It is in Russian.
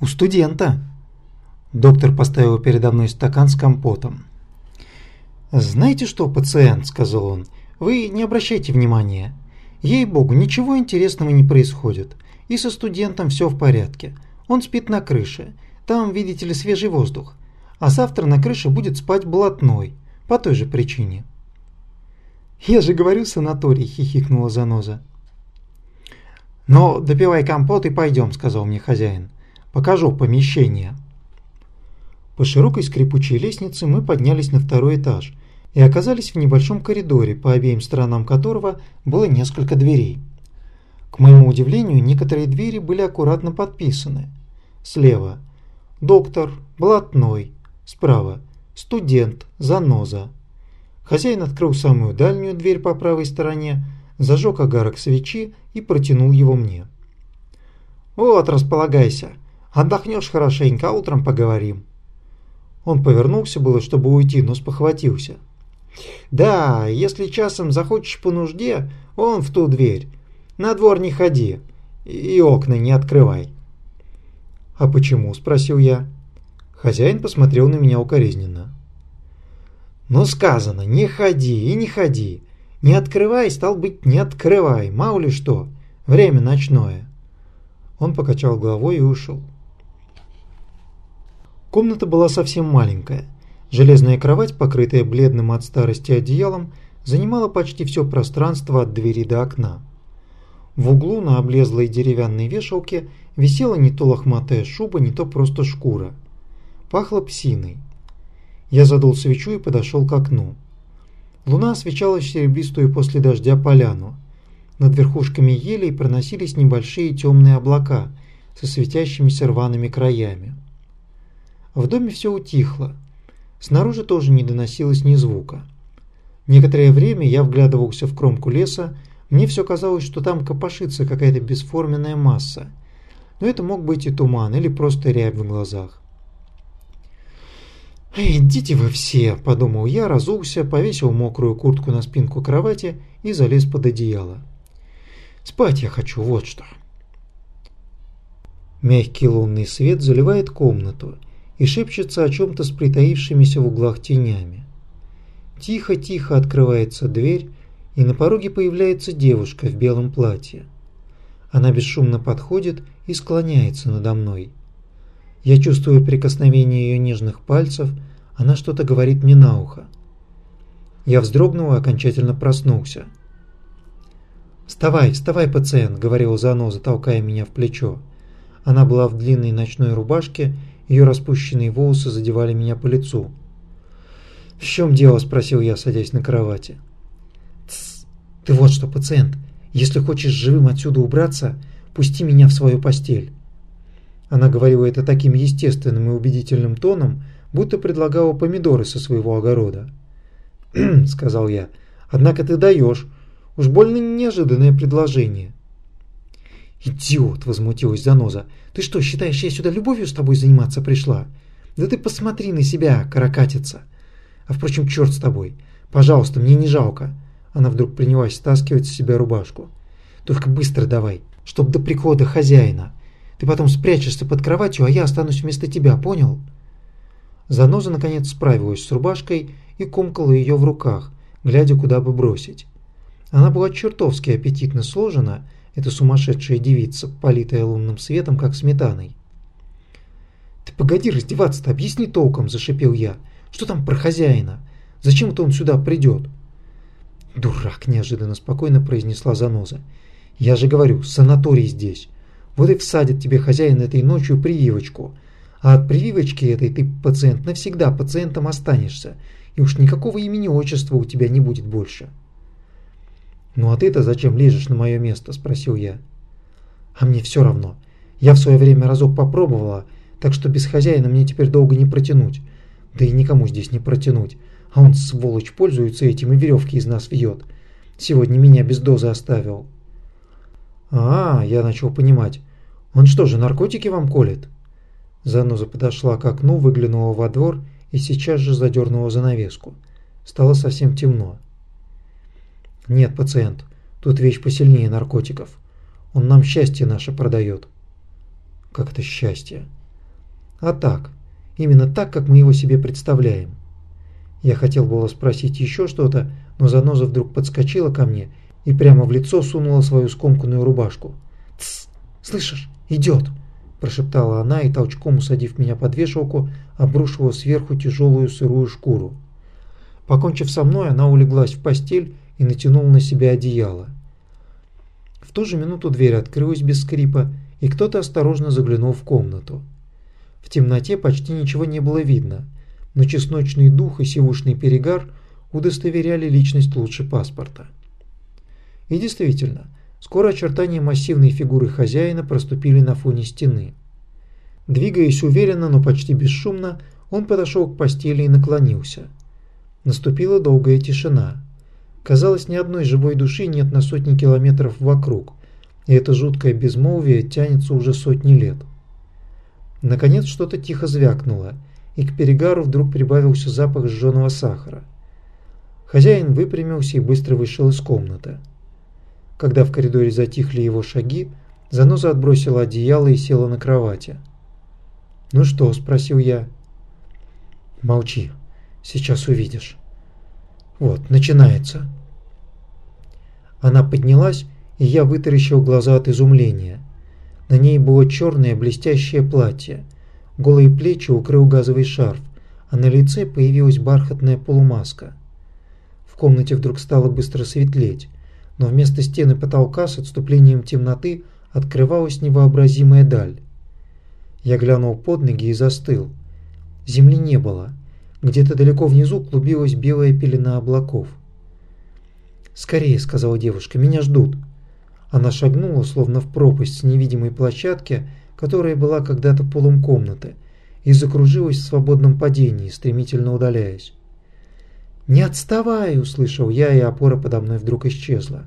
У студента. Доктор поставил передо мной стакан с компотом. «Знаете что, пациент?» – сказал он. «Вы не обращайте внимания. Ей-богу, ничего интересного не происходит. И со студентом все в порядке. Он спит на крыше. Там, видите ли, свежий воздух. А завтра на крыше будет спать блатной. По той же причине». «Я же говорю санаторий», – хихикнула заноза. «Но допивай компот и пойдем», – сказал мне хозяин. «Покажу помещение». По широкой скрипучей лестнице мы поднялись на второй этаж и оказались в небольшом коридоре, по обеим сторонам которого было несколько дверей. К моему удивлению, некоторые двери были аккуратно подписаны. Слева – доктор, блатной, справа – студент, заноза. Хозяин открыл самую дальнюю дверь по правой стороне, зажег огарок свечи и протянул его мне. «Вот, располагайся. Отдохнешь хорошенько, а утром поговорим». Он повернулся было, чтобы уйти, но спохватился. «Да, если часом захочешь по нужде, он в ту дверь. На двор не ходи и окна не открывай». «А почему?» – спросил я. Хозяин посмотрел на меня укоризненно. «Ну сказано, не ходи и не ходи. Не открывай, стал быть, не открывай, мало ли что. Время ночное». Он покачал головой и ушел. Комната была совсем маленькая. Железная кровать, покрытая бледным от старости одеялом, занимала почти все пространство от двери до окна. В углу на облезлой деревянной вешалке висела не то лохматая шуба, не то просто шкура. Пахло псиной. Я задул свечу и подошел к окну. Луна освещала серебристую после дождя поляну. Над верхушками елей проносились небольшие темные облака со светящимися рваными краями. В доме все утихло. Снаружи тоже не доносилось ни звука. Некоторое время я вглядывался в кромку леса, мне все казалось, что там копошится какая-то бесформенная масса. Но это мог быть и туман, или просто рябь в глазах. «Идите вы все!» – подумал я, разулся, повесил мокрую куртку на спинку кровати и залез под одеяло. «Спать я хочу, вот что!» Мягкий лунный свет заливает комнату и шепчется о чем-то с притаившимися в углах тенями. Тихо-тихо открывается дверь, и на пороге появляется девушка в белом платье. Она бесшумно подходит и склоняется надо мной. Я чувствую прикосновение ее нежных пальцев, она что-то говорит мне на ухо. Я вздрогнул и окончательно проснулся. «Вставай, вставай, пациент», — говорила заноза, толкая меня в плечо. Она была в длинной ночной рубашке, ее распущенные волосы задевали меня по лицу. «В чем дело?» – спросил я, садясь на кровати. «Тсс, ты вот что, пациент, если хочешь живым отсюда убраться, пусти меня в свою постель». Она говорила это таким естественным и убедительным тоном, будто предлагала помидоры со своего огорода. сказал я, — «однако ты даешь. Уж больно неожиданное предложение». «Идиот!» – возмутилась Заноза. «Ты что, считаешь, я сюда любовью с тобой заниматься пришла? Да ты посмотри на себя, каракатица! А впрочем, черт с тобой! Пожалуйста, мне не жалко!» Она вдруг принялась стаскивать с себя рубашку. «Только быстро давай, чтоб до прихода хозяина. Ты потом спрячешься под кроватью, а я останусь вместо тебя, понял?» Заноза наконец справилась с рубашкой и комкала ее в руках, глядя, куда бы бросить. Она была чертовски аппетитно сложена, эта сумасшедшая девица, политая лунным светом, как сметаной. «Ты погоди раздеваться-то, объясни толком», – зашипел я. «Что там про хозяина? Зачем-то он сюда придет?» «Дурак», – неожиданно спокойно произнесла заноза. «Я же говорю, санаторий здесь. Вот и всадит тебе хозяин этой ночью прививочку. А от прививочки этой ты, пациент, навсегда пациентом останешься. И уж никакого имени-отчества у тебя не будет больше». «Ну а ты-то зачем лезешь на мое место?» – спросил я. «А мне все равно. Я в свое время разок попробовала, так что без хозяина мне теперь долго не протянуть. Да и никому здесь не протянуть. А он, сволочь, пользуется этим и веревки из нас вьет. Сегодня меня без дозы оставил». «А, я начал понимать. Он что же, наркотики вам колет?» Заноза подошла к окну, выглянула во двор и сейчас же задернула занавеску. Стало совсем темно. Нет, пациент, тут вещь посильнее наркотиков. Он нам счастье наше продает. Как это счастье? а так, именно так, как мы его себе представляем. Я хотел было спросить еще что-то, но заноза вдруг подскочила ко мне и прямо в лицо сунула свою скомканную рубашку. «Тсс! Слышишь? Идет!» – прошептала она и, толчком усадив меня под вешалку, обрушила сверху тяжелую сырую шкуру. Покончив со мной, она улеглась в постель и натянула на себя одеяло. В ту же минуту дверь открылась без скрипа, и кто-то осторожно заглянул в комнату. В темноте почти ничего не было видно, но чесночный дух и сивушный перегар удостоверяли личность лучше паспорта. И действительно, скоро очертания массивной фигуры хозяина проступили на фоне стены. Двигаясь уверенно, но почти бесшумно, он подошел к постели и наклонился. Наступила долгая тишина. Казалось, ни одной живой души нет на сотни километров вокруг, и это жуткое безмолвие тянется уже сотни лет. Наконец что-то тихо звякнуло, и к перегару вдруг прибавился запах сжженного сахара. Хозяин выпрямился и быстро вышел из комнаты. Когда в коридоре затихли его шаги, заноза отбросила одеяло и села на кровати. «Ну что?» – спросил я. «Молчи, сейчас увидишь». «Вот, начинается». Она поднялась, и я вытаращил глаза от изумления. На ней было черное блестящее платье. Голые плечи укрыл газовый шарф, а на лице появилась бархатная полумаска. В комнате вдруг стало быстро светлеть, но вместо стены потолка с отступлением темноты открывалась невообразимая даль. Я глянул под ноги и застыл. Земли не было. Где-то далеко внизу клубилась белая пелена облаков. «Скорее», — сказала девушка, — «меня ждут». Она шагнула, словно в пропасть с невидимой площадки, которая была когда-то полом комнаты, и закружилась в свободном падении, стремительно удаляясь. «Не отставай!» – услышал я, и опора подо мной вдруг исчезла.